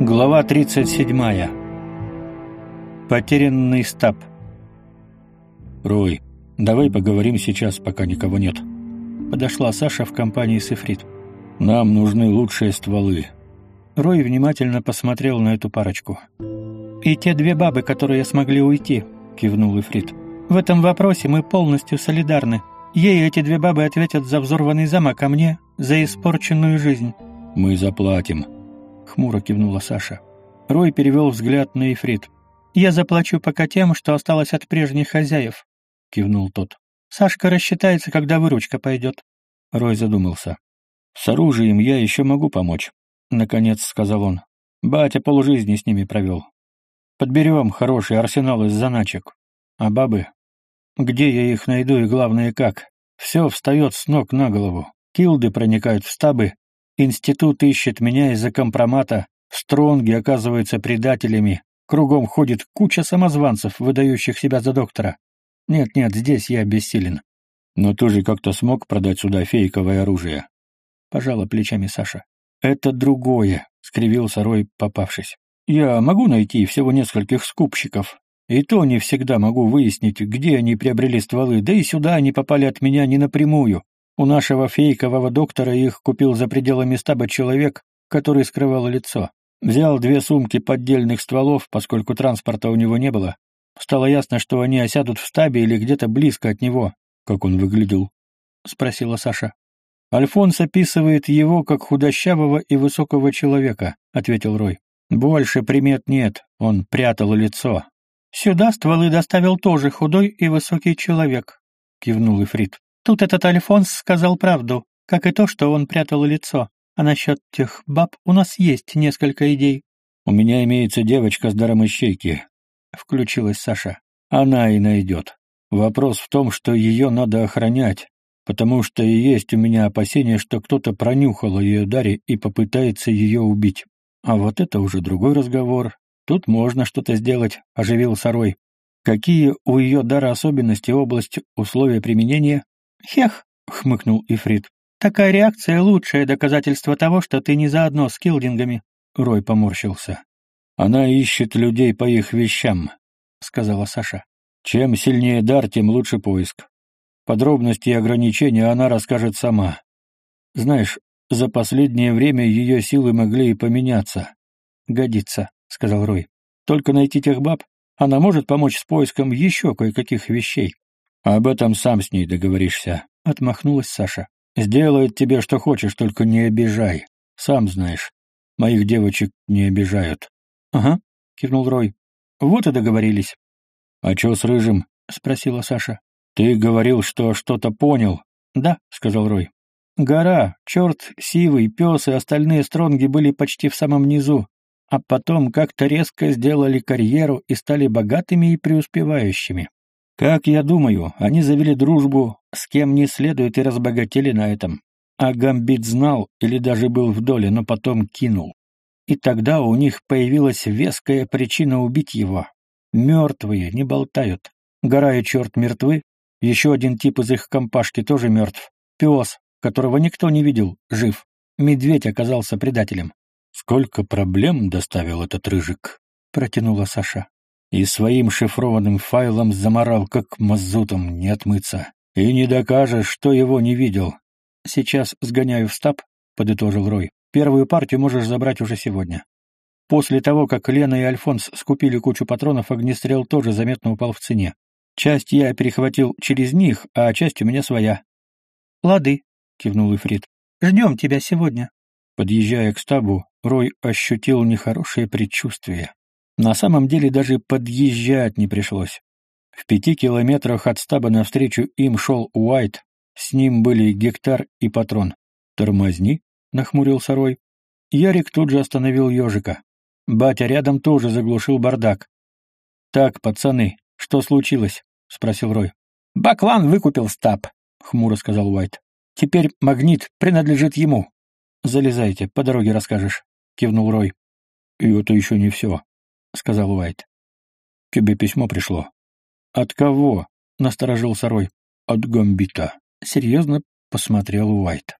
Глава 37. Потерянный стаб. «Рой, давай поговорим сейчас, пока никого нет». Подошла Саша в компании с. «Нам нужны лучшие стволы». Рой внимательно посмотрел на эту парочку. «И те две бабы, которые смогли уйти», — кивнул Ифрит. «В этом вопросе мы полностью солидарны. Ей эти две бабы ответят за взорванный замок, а мне — за испорченную жизнь». «Мы заплатим», — хмуро кивнула Саша. Рой перевел взгляд на Ифрит. «Я заплачу пока тем, что осталось от прежних хозяев», — кивнул тот. «Сашка рассчитается, когда выручка пойдет». Рой задумался. «С оружием я еще могу помочь», — наконец сказал он. «Батя полжизни с ними провел. Подберем хороший арсенал из заначек. А бабы? Где я их найду и, главное, как? Все встает с ног на голову. Килды проникают в стабы, институт ищет меня из-за компромата, стронги оказываются предателями, кругом ходит куча самозванцев, выдающих себя за доктора. Нет-нет, здесь я бессилен. Но ты же как-то смог продать сюда фейковое оружие. Пожала плечами Саша. Это другое, скривился Рой, попавшись. Я могу найти всего нескольких скупщиков, и то не всегда могу выяснить, где они приобрели стволы, да и сюда они попали от меня не напрямую. У нашего фейкового доктора их купил за пределами стаба человек, который скрывал лицо. Взял две сумки поддельных стволов, поскольку транспорта у него не было. Стало ясно, что они осядут в стабе или где-то близко от него. Как он выглядел? — спросила Саша. «Альфонс описывает его как худощавого и высокого человека», — ответил Рой. «Больше примет нет, он прятал лицо». «Сюда стволы доставил тоже худой и высокий человек», — кивнул Ифрит. «Тут этот Альфонс сказал правду, как и то, что он прятал лицо. А насчет тех баб у нас есть несколько идей». «У меня имеется девочка с даром ищейки», — включилась Саша. «Она и найдет. Вопрос в том, что ее надо охранять, потому что и есть у меня опасение, что кто-то пронюхал ее даре и попытается ее убить. А вот это уже другой разговор. Тут можно что-то сделать, — оживил Сарой. Какие у ее дара особенности, область, условия применения? Хех, — хмыкнул Ифрит. Такая реакция — лучшее доказательство того, что ты не заодно с килдингами. Рой поморщился. Она ищет людей по их вещам, — сказала Саша. Чем сильнее дар, тем лучше поиск. Подробности и ограничения она расскажет сама. Знаешь, за последнее время ее силы могли и поменяться. Годится, сказал Рой. Только найти тех баб, она может помочь с поиском еще кое-каких вещей. Об этом сам с ней договоришься, отмахнулась Саша. Сделает тебе что хочешь, только не обижай. Сам знаешь, моих девочек не обижают. Ага, кивнул Рой. Вот и договорились. А что с рыжим? спросила Саша. «Ты говорил, что что-то понял». «Да», — сказал Рой. «Гора, черт, сивый, пес и остальные стронги были почти в самом низу, а потом как-то резко сделали карьеру и стали богатыми и преуспевающими. Как я думаю, они завели дружбу с кем не следует и разбогатели на этом. А Гамбит знал или даже был в доле, но потом кинул. И тогда у них появилась веская причина убить его. Мертвые не болтают. Гора и черт мертвы, еще один тип из их компашки тоже мертв. Пес, которого никто не видел, жив. Медведь оказался предателем. «Сколько проблем доставил этот рыжик?» — протянула Саша. «И своим шифрованным файлом заморал, как мазутом, не отмыться. И не докажешь, что его не видел». «Сейчас сгоняю в стаб», — подытожил Рой. «Первую партию можешь забрать уже сегодня». После того, как Лена и Альфонс скупили кучу патронов, огнестрел тоже заметно упал в цене. Часть я перехватил через них, а часть у меня своя. — Лады, — кивнул Ифрит. — Ждем тебя сегодня. Подъезжая к стабу, Рой ощутил нехорошее предчувствие. На самом деле даже подъезжать не пришлось. В пяти километрах от стаба навстречу им шел Уайт, с ним были гектар и патрон. «Тормозни», — нахмурился Рой. Ярик тут же остановил ежика. Батя рядом тоже заглушил бардак. «Так, пацаны, что случилось?» — спросил Рой. «Баклан выкупил стаб», — хмуро сказал Уайт. «Теперь магнит принадлежит ему». «Залезайте, по дороге расскажешь», — кивнул Рой. «И это еще не все», — сказал Уайт. «Тебе письмо пришло». «От кого?» — насторожился Рой. «От Гамбита», — серьезно посмотрел Уайт.